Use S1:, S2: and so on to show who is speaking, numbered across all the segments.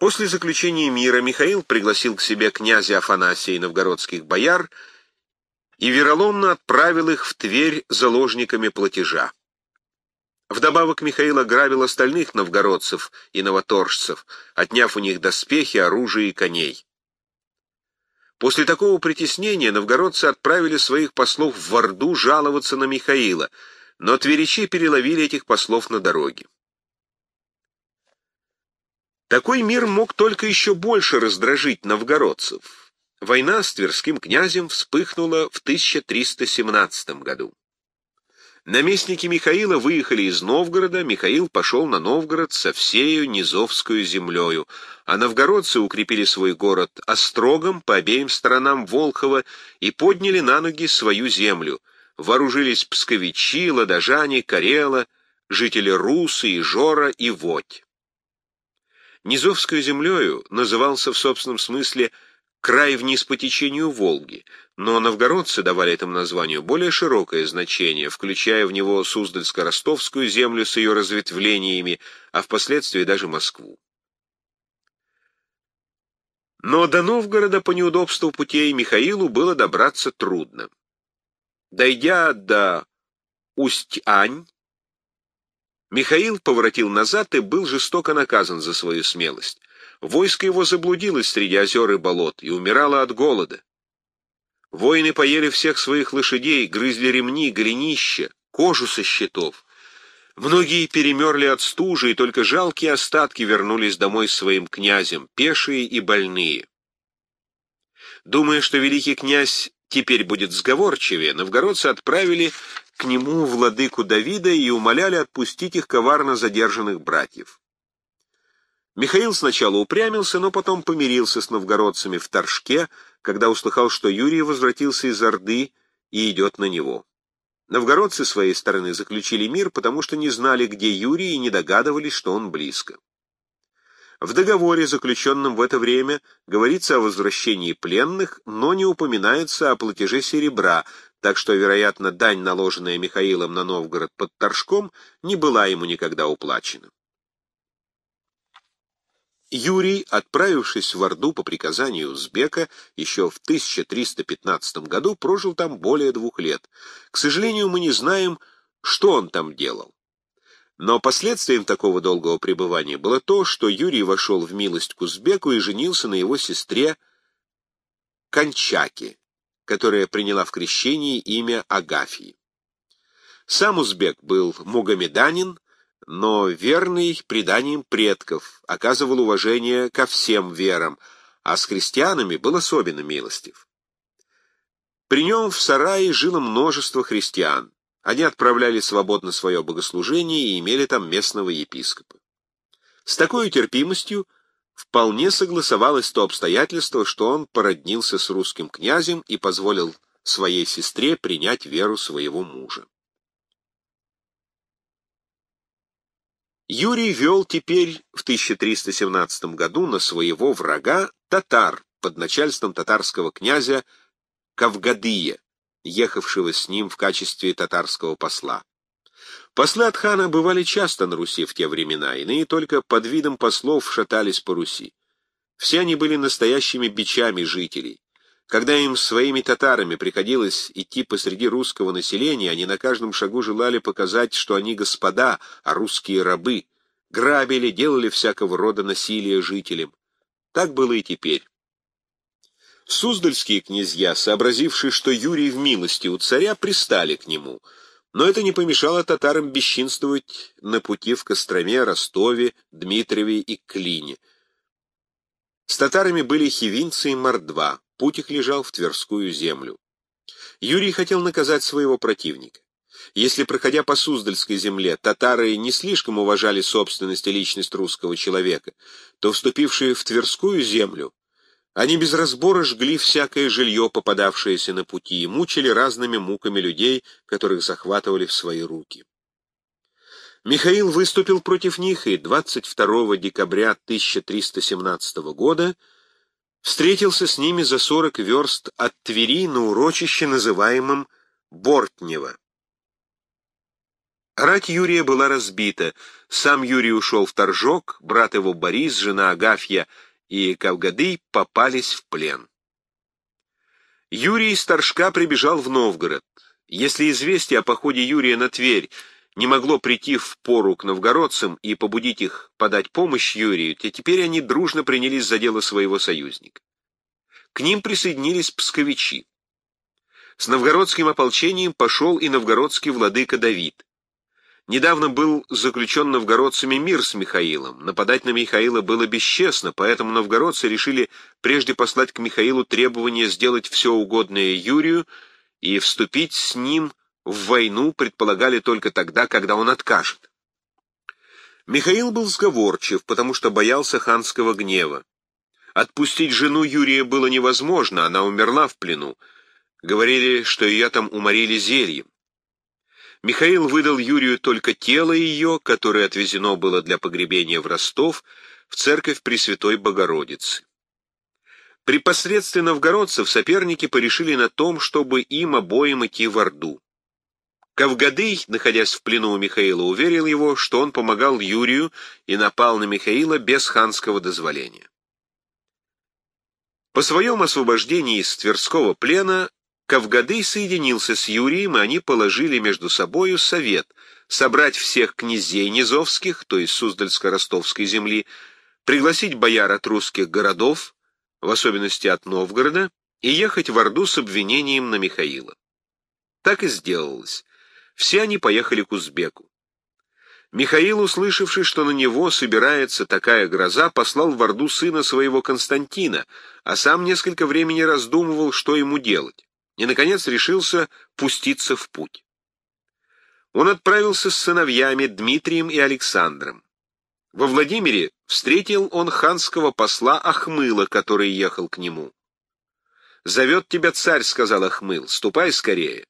S1: После заключения мира Михаил пригласил к себе князя Афанасия и новгородских бояр и вероломно отправил их в Тверь заложниками платежа. Вдобавок Михаил ограбил остальных новгородцев и новоторжцев, отняв у них доспехи, оружие и коней. После такого притеснения новгородцы отправили своих послов в Орду жаловаться на Михаила, но тверичи переловили этих послов на дороге. Такой мир мог только еще больше раздражить новгородцев. Война с Тверским князем вспыхнула в 1317 году. Наместники Михаила выехали из Новгорода, Михаил пошел на Новгород со всею Низовскую землею, а новгородцы укрепили свой город острогом по обеим сторонам Волхова и подняли на ноги свою землю. Вооружились псковичи, ладожане, карела, жители Русы, и Жора и Водь. Низовскую землею назывался в собственном смысле край вниз по течению Волги, но новгородцы давали этому названию более широкое значение, включая в него Суздальско-Ростовскую землю с ее разветвлениями, а впоследствии даже Москву. Но до Новгорода по неудобству путей Михаилу было добраться трудно. Дойдя до Усть-Ань, Михаил поворотил назад и был жестоко наказан за свою смелость. Войско его заблудилось среди озер и болот и умирало от голода. Воины поели всех своих лошадей, грызли ремни, голенища, кожу со щитов. Многие перемерли от стужи, и только жалкие остатки вернулись домой своим князям, пешие и больные. Думая, что великий князь теперь будет сговорчивее, новгородцы отправили к нему владыку Давида и умоляли отпустить их коварно задержанных братьев. Михаил сначала упрямился, но потом помирился с новгородцами в Торжке, когда услыхал, что Юрий возвратился из Орды и идет на него. Новгородцы своей стороны заключили мир, потому что не знали, где Юрий, и не догадывались, что он близко. В договоре, заключенном в это время, говорится о возвращении пленных, но не упоминается о платеже серебра, так что, вероятно, дань, наложенная Михаилом на Новгород под Торжком, не была ему никогда уплачена. Юрий, отправившись в Орду по приказанию Узбека, еще в 1315 году прожил там более двух лет. К сожалению, мы не знаем, что он там делал. Но последствием такого долгого пребывания было то, что Юрий вошел в милость к Узбеку и женился на его сестре Кончаке которая приняла в крещении имя Агафии. Сам узбек был мугамеданин, но верный преданиям предков, оказывал уважение ко всем верам, а с христианами был особенно милостив. При нем в сарае жило множество христиан. Они отправляли свободно свое богослужение и имели там местного епископа. С такой терпимостью вполне согласовалось то обстоятельство, что он породнился с русским князем и позволил своей сестре принять веру своего мужа. Юрий вел теперь в 1317 году на своего врага татар под начальством татарского князя Кавгадыя, ехавшего с ним в качестве татарского посла. Послы от хана бывали часто на Руси в те времена, иные только под видом послов шатались по Руси. Все они были настоящими бичами жителей. Когда им своими татарами приходилось идти посреди русского населения, они на каждом шагу желали показать, что они господа, а русские рабы, грабили, делали всякого рода насилия жителям. Так было и теперь. Суздальские князья, сообразившие, что Юрий в милости у царя, пристали к нему — но это не помешало татарам бесчинствовать на пути в Костроме, Ростове, Дмитрове и Клине. С татарами были хивинцы и мордва, путь их лежал в Тверскую землю. Юрий хотел наказать своего противника. Если, проходя по Суздальской земле, татары не слишком уважали собственность и личность русского человека, то, вступившие в Тверскую землю, они без разбора жгли всякое жилье, попадавшееся на пути, и мучили разными муками людей, которых захватывали в свои руки. Михаил выступил против них и 22 декабря 1317 года встретился с ними за 40 верст от Твери на урочище, называемом Бортнево. Рать Юрия была разбита. Сам Юрий ушел в Торжок, брат его Борис, жена Агафья и Кавгады попались в плен. Юрий из прибежал в Новгород. Если известие о походе Юрия на Тверь не могло прийти в пору к новгородцам и побудить их подать помощь Юрию, то теперь они дружно принялись за дело своего союзника. К ним присоединились псковичи. С новгородским ополчением пошел и новгородский владыка Давид. Недавно был заключен новгородцами мир с Михаилом. Нападать на Михаила было бесчестно, поэтому новгородцы решили прежде послать к Михаилу требование сделать все угодное Юрию и вступить с ним в войну предполагали только тогда, когда он откажет. Михаил был сговорчив, потому что боялся ханского гнева. Отпустить жену Юрия было невозможно, она умерла в плену. Говорили, что ее там уморили зельем. Михаил выдал Юрию только тело ее, которое отвезено было для погребения в Ростов, в церковь Пресвятой Богородицы. При посредстве новгородцев соперники порешили на том, чтобы им обоим идти в Орду. Кавгадый, находясь в плену у Михаила, уверил его, что он помогал Юрию и напал на Михаила без ханского дозволения. По своем освобождении из Тверского плена Кавгадый соединился с Юрием, и они положили между собою совет собрать всех князей низовских, то есть Суздальско-Ростовской земли, пригласить бояр от русских городов, в особенности от Новгорода, и ехать в Орду с обвинением на Михаила. Так и сделалось. Все они поехали к Узбеку. Михаил, услышавший, что на него собирается такая гроза, послал в Орду сына своего Константина, а сам несколько времени раздумывал, что ему делать и, наконец, решился пуститься в путь. Он отправился с сыновьями Дмитрием и Александром. Во Владимире встретил он ханского посла Ахмыла, который ехал к нему. «Зовет тебя царь», — сказал Ахмыл, — «ступай скорее.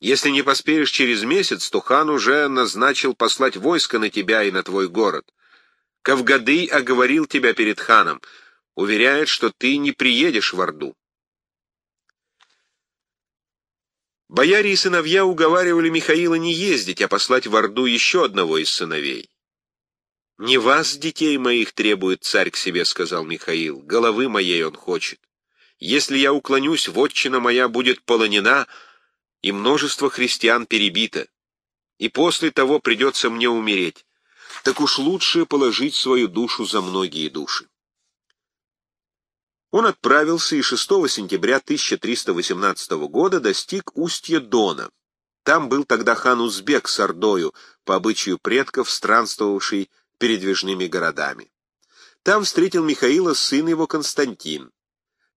S1: Если не поспеешь через месяц, то хан уже назначил послать войско на тебя и на твой город. Кавгады оговорил тебя перед ханом, уверяет, что ты не приедешь в Орду. Бояре и сыновья уговаривали Михаила не ездить, а послать в Орду еще одного из сыновей. «Не вас, детей моих, требует царь к себе», — сказал Михаил, — «головы моей он хочет. Если я уклонюсь, вотчина моя будет полонена, и множество христиан перебито, и после того придется мне умереть. Так уж лучше положить свою душу за многие души». Он отправился и 6 сентября 1318 года достиг устья Дона. Там был тогда хан Узбек с Ордою, по обычаю предков, странствовавший передвижными городами. Там встретил Михаила сын его Константин.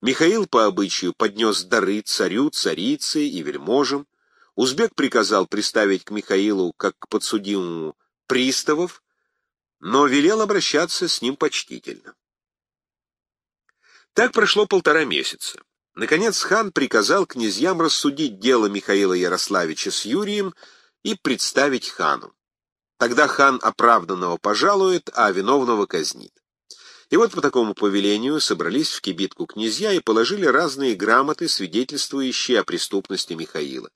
S1: Михаил по обычаю поднес дары царю, царице и вельможам. Узбек приказал приставить к Михаилу, как к подсудимому, приставов, но велел обращаться с ним почтительно. Так прошло полтора месяца. Наконец хан приказал князьям рассудить дело Михаила Ярославича с Юрием и представить хану. Тогда хан оправданного пожалует, а виновного казнит. И вот по такому повелению собрались в кибитку князья и положили разные грамоты, свидетельствующие о преступности Михаила.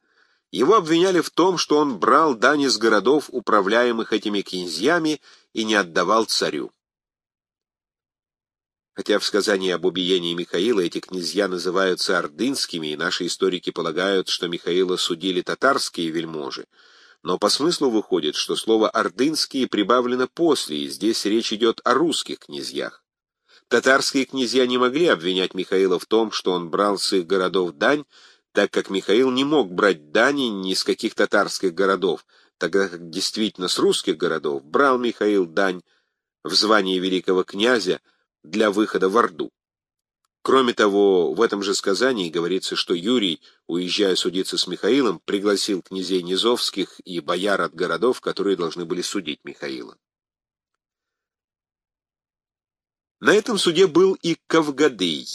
S1: Его обвиняли в том, что он брал дань из городов, управляемых этими князьями, и не отдавал царю. Хотя в сказании об убиении Михаила эти князья называются ордынскими, и наши историки полагают, что Михаила судили татарские вельможи, но по смыслу выходит, что слово «ордынские» прибавлено после, и здесь речь идет о русских князьях. Татарские князья не могли обвинять Михаила в том, что он брал с их городов дань, так как Михаил не мог брать дани ни с каких татарских городов, тогда как действительно с русских городов брал Михаил дань в звании великого князя, для выхода в Орду. Кроме того, в этом же сказании говорится, что Юрий, уезжая судиться с Михаилом, пригласил князей Низовских и бояр от городов, которые должны были судить Михаила. На этом суде был и Кавгадый,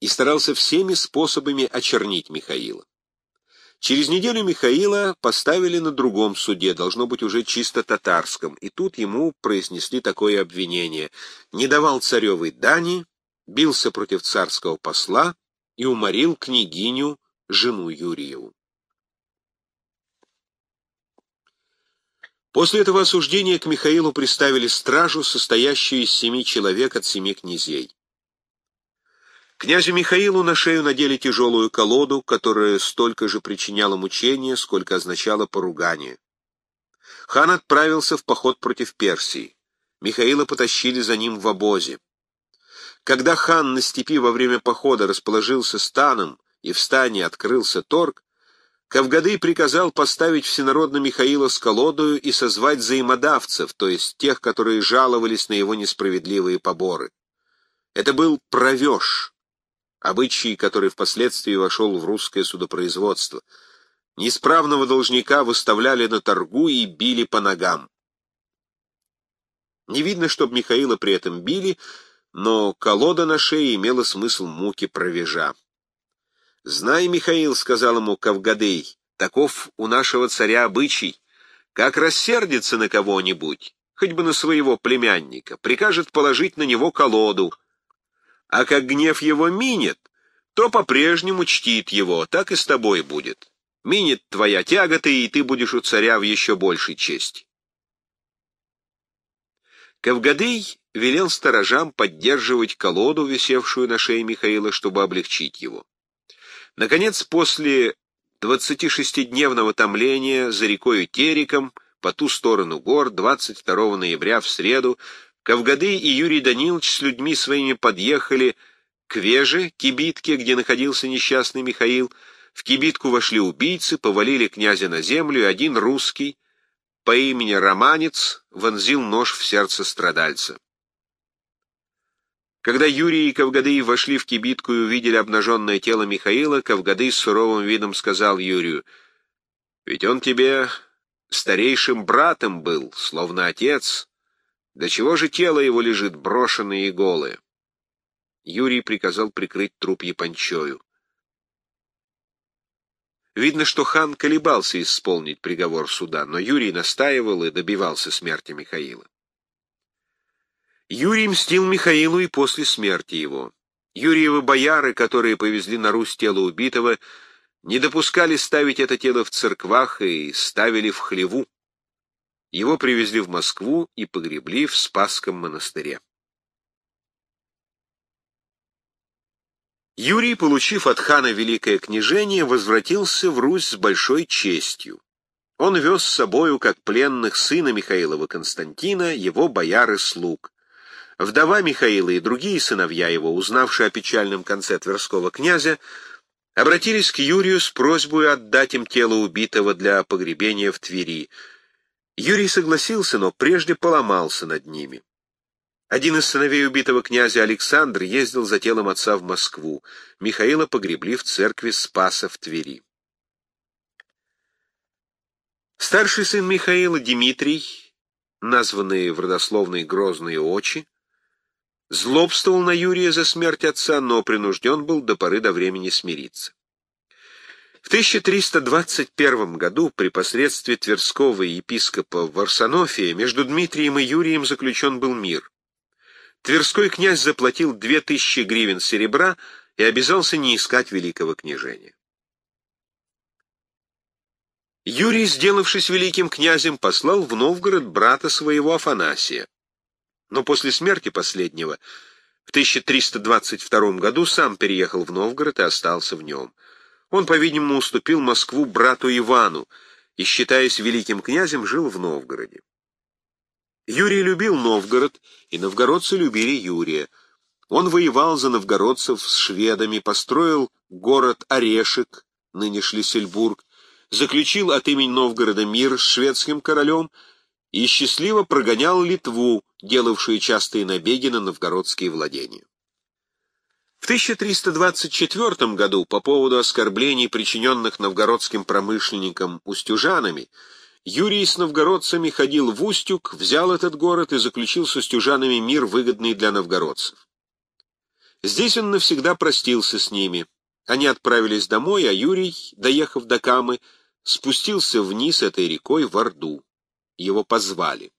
S1: и старался всеми способами очернить Михаила. Через неделю Михаила поставили на другом суде, должно быть уже чисто татарском, и тут ему произнесли такое обвинение. Не давал царевой дани, бился против царского посла и уморил княгиню, жену Юрьеву. После этого осуждения к Михаилу приставили стражу, состоящую из семи человек от семи князей. Князю Михаилу на шею надели тяжелую колоду, которая столько же причиняла мучения, сколько означало поругание. Хан отправился в поход против Персии. Михаила потащили за ним в обозе. Когда хан на степи во время похода расположился станом и в стане открылся торг, Кавгадый приказал поставить всенародно Михаила с колодою и созвать взаимодавцев, то есть тех, которые жаловались на его несправедливые поборы. Это был провеж, обычай, который впоследствии вошел в русское судопроизводство. Неисправного должника выставляли на торгу и били по ногам. Не видно, чтобы Михаила при этом били, но колода на шее имела смысл муки провежа. «Знай, Михаил, — сказал ему Кавгадей, — таков у нашего царя обычай. Как рассердится на кого-нибудь, хоть бы на своего племянника, прикажет положить на него колоду. А как гнев его минет, то по-прежнему чтит его, так и с тобой будет. Минет твоя тягота, и ты будешь у царя в еще большей чести. Кавгадей велел сторожам поддерживать колоду, висевшую на шее Михаила, чтобы облегчить его. Наконец, после 26-дневного томления за рекою Тереком по ту сторону гор 22 ноября в среду Кавгады и Юрий Данилович с людьми своими подъехали к Веже, кибитке, где находился несчастный Михаил. В кибитку вошли убийцы, повалили князя на землю, и один русский по имени Романец вонзил нож в сердце страдальца. Когда Юрий и Кавгадый вошли в кибитку и увидели обнаженное тело Михаила, Кавгадый с суровым видом сказал Юрию, «Ведь он тебе старейшим братом был, словно отец. До чего же тело его лежит брошенное и голое?» Юрий приказал прикрыть труп Япончою. Видно, что хан колебался исполнить приговор суда, но Юрий настаивал и добивался смерти Михаила. Юрий мстил Михаилу и после смерти его. Юрьевы бояры, которые повезли на Русь тело убитого, не допускали ставить это тело в церквах и ставили в хлеву. Его привезли в Москву и погребли в Спасском монастыре. Юрий, получив от хана великое княжение, возвратился в Русь с большой честью. Он вез с собою, как пленных сына Михаилова Константина, его бояры слуг. Вдова Михаила и другие сыновья его, узнавшие о печальном конце Тверского князя, обратились к Юрию с просьбой отдать им тело убитого для погребения в Твери. Юрий согласился, но прежде поломался над ними. Один из сыновей убитого князя Александр ездил за телом отца в Москву. Михаила погребли в церкви Спаса в Твери. Старший сын Михаила, Дмитрий, названный в родословной «Грозные очи», Злобствовал на Юрия за смерть отца, но принужден был до поры до времени смириться. В 1321 году при посредстве Тверского епископа Варсонофия между Дмитрием и Юрием заключен был мир. Тверской князь заплатил две тысячи гривен серебра и обязался не искать великого княжения. Юрий, сделавшись великим князем, послал в Новгород брата своего Афанасия но после смерти последнего в 1322 году сам переехал в Новгород и остался в нем. Он, по-видимому, уступил Москву брату Ивану и, считаясь великим князем, жил в Новгороде. Юрий любил Новгород, и новгородцы любили Юрия. Он воевал за новгородцев с шведами, построил город Орешек, ныне Шлиссельбург, заключил от имени Новгорода мир с шведским королем и счастливо прогонял Литву, делавшую частые набеги на новгородские владения. В 1324 году по поводу оскорблений, причиненных новгородским промышленникам устюжанами, Юрий с новгородцами ходил в Устюг, взял этот город и заключил с устюжанами мир, выгодный для новгородцев. Здесь он навсегда простился с ними. Они отправились домой, а Юрий, доехав до Камы, спустился вниз этой рекой в Орду. Его позвали.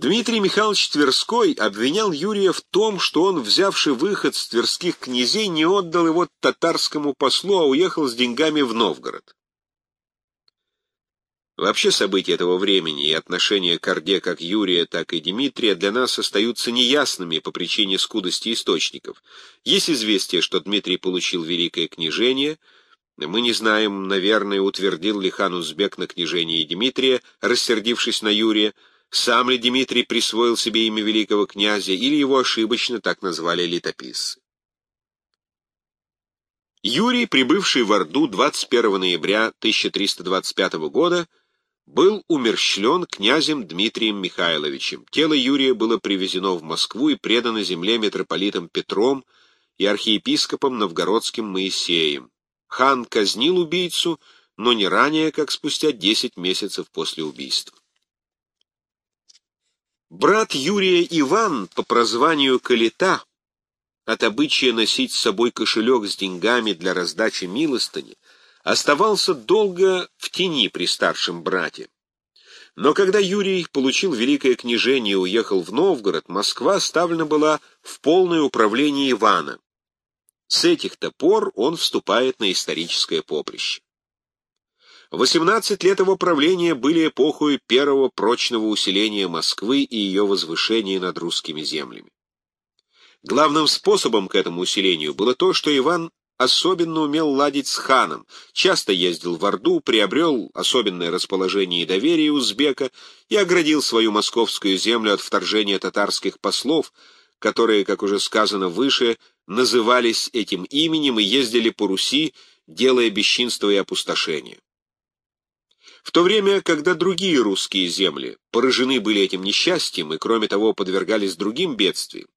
S1: Дмитрий Михайлович Тверской обвинял Юрия в том, что он, взявший выход с тверских князей, не отдал его татарскому послу, а уехал с деньгами в Новгород. Вообще события этого времени и отношения к Орде как Юрия, так и Дмитрия для нас остаются неясными по причине скудости источников. Есть известие, что Дмитрий получил великое княжение. Мы не знаем, наверное, утвердил ли хан Узбек на княжение Дмитрия, рассердившись на Юрия, сам ли Дмитрий присвоил себе имя великого князя, или его ошибочно так назвали летописцы. Юрий, прибывший в Орду 21 ноября 1325 года, был умерщвлен князем Дмитрием Михайловичем. Тело Юрия было привезено в Москву и предано земле митрополитом Петром и архиепископом новгородским Моисеем. Хан казнил убийцу, но не ранее, как спустя 10 месяцев после убийства. Брат Юрия Иван по прозванию Калита от обычая носить с собой кошелек с деньгами для раздачи милостыни оставался долго в тени при старшем брате. Но когда Юрий получил великое княжение и уехал в Новгород, Москва оставлена была в полное управление Ивана. С этих-то пор он вступает на историческое поприще. 18 лет его правления были эпохой первого прочного усиления Москвы и ее возвышения над русскими землями. Главным способом к этому усилению было то, что Иван особенно умел ладить с ханом, часто ездил в Орду, приобрел особенное расположение и доверие узбека и оградил свою московскую землю от вторжения татарских послов, которые, как уже сказано выше, назывались этим именем и ездили по Руси, делая бесчинство и опустошение. В то время, когда другие русские земли поражены были этим несчастьем и, кроме того, подвергались другим бедствиям,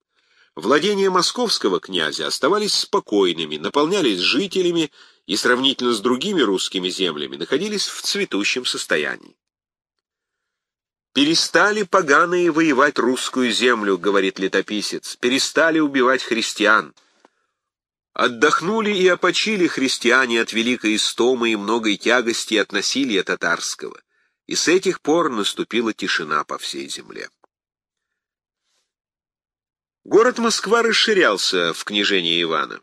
S1: Владения московского князя оставались спокойными, наполнялись жителями и сравнительно с другими русскими землями находились в цветущем состоянии. «Перестали поганые воевать русскую землю», — говорит летописец, — «перестали убивать христиан». Отдохнули и опочили христиане от великой истомы и многой тягости от насилия татарского, и с этих пор наступила тишина по всей земле. Город Москва расширялся в княжении Ивана.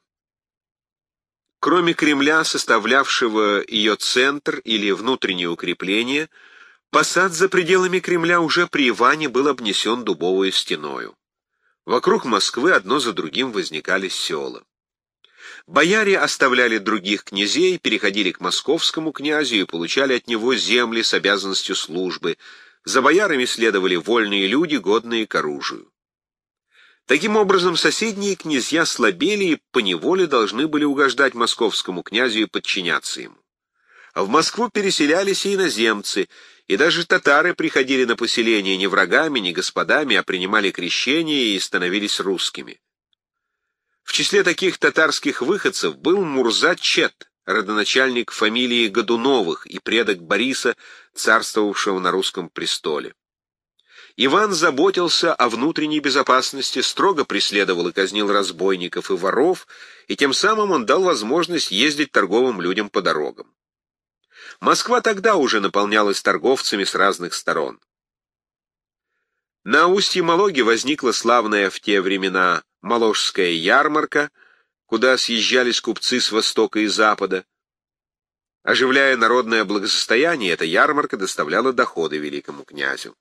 S1: Кроме Кремля, составлявшего ее центр или внутреннее укрепление, посад за пределами Кремля уже при Иване был обнесен дубовой стеною. Вокруг Москвы одно за другим возникали села. Бояре оставляли других князей, переходили к московскому князю и получали от него земли с обязанностью службы. За боярами следовали вольные люди, годные к оружию. Таким образом, соседние князья слабели и поневоле должны были угождать московскому князю и подчиняться ему. В Москву переселялись и иноземцы, и даже татары приходили на поселение не врагами, не господами, а принимали крещение и становились русскими. В числе таких татарских выходцев был Мурза Чет, родоначальник фамилии Годуновых и предок Бориса, царствовавшего на русском престоле. Иван заботился о внутренней безопасности, строго преследовал и казнил разбойников и воров, и тем самым он дал возможность ездить торговым людям по дорогам. Москва тогда уже наполнялась торговцами с разных сторон. На устье Малоги возникла славная в те времена Маложская ярмарка, куда съезжались купцы с востока и запада. Оживляя народное благосостояние, эта ярмарка доставляла доходы великому князю.